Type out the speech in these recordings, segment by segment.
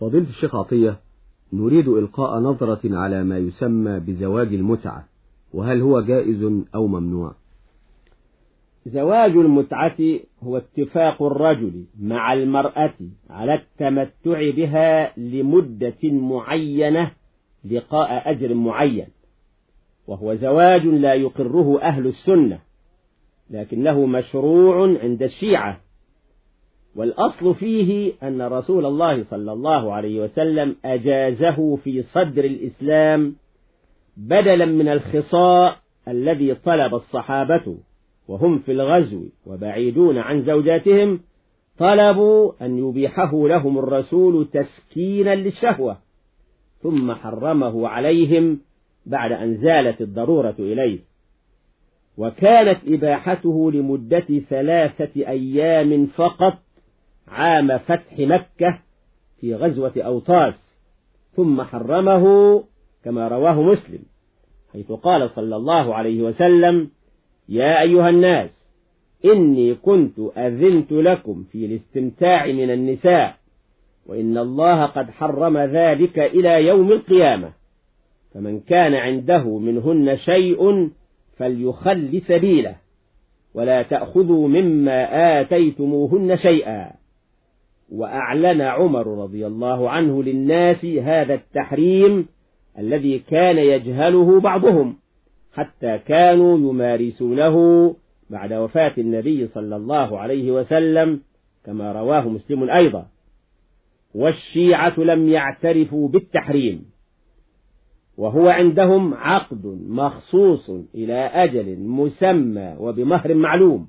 فضيلة الشيخ عطية نريد إلقاء نظرة على ما يسمى بزواج المتعة وهل هو جائز أو ممنوع؟ زواج المتعة هو اتفاق الرجل مع المرأة على التمتع بها لمدة معينة لقاء أجر معين وهو زواج لا يقره أهل السنة لكنه مشروع عند الشيعة. والأصل فيه أن رسول الله صلى الله عليه وسلم أجازه في صدر الإسلام بدلا من الخصاء الذي طلب الصحابة وهم في الغزو وبعيدون عن زوجاتهم طلبوا أن يبيحه لهم الرسول تسكينا للشهوة ثم حرمه عليهم بعد أن زالت الضرورة إليه. وكانت إباحته لمدة ثلاثة أيام فقط عام فتح مكة في غزوة أوطاس ثم حرمه كما رواه مسلم حيث قال صلى الله عليه وسلم يا أيها الناس إني كنت أذنت لكم في الاستمتاع من النساء وإن الله قد حرم ذلك إلى يوم القيامة فمن كان عنده منهن شيء فليخل سبيله ولا تأخذوا مما آتيتموهن شيئا. وأعلن عمر رضي الله عنه للناس هذا التحريم الذي كان يجهله بعضهم حتى كانوا يمارسونه بعد وفاة النبي صلى الله عليه وسلم كما رواه مسلم أيضا. والشيعة لم يعترفوا بالتحريم وهو عندهم عقد مخصوص إلى أجل مسمى وبمهر معلوم.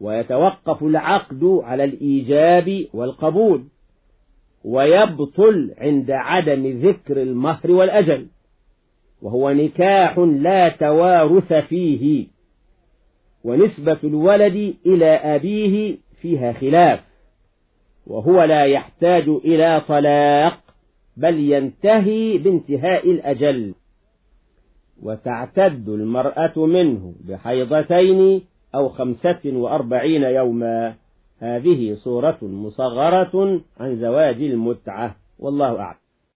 ويتوقف العقد على الإيجاب والقبول ويبطل عند عدم ذكر المهر والأجل وهو نكاح لا توارث فيه ونسبة الولد إلى أبيه فيها خلاف وهو لا يحتاج إلى طلاق بل ينتهي بانتهاء الأجل. وتعتد المرأة منه بحيضتين أو خمسة وأربعين يوما. هذه صورة مصغرة عن زواج المتعة. والله أعلم.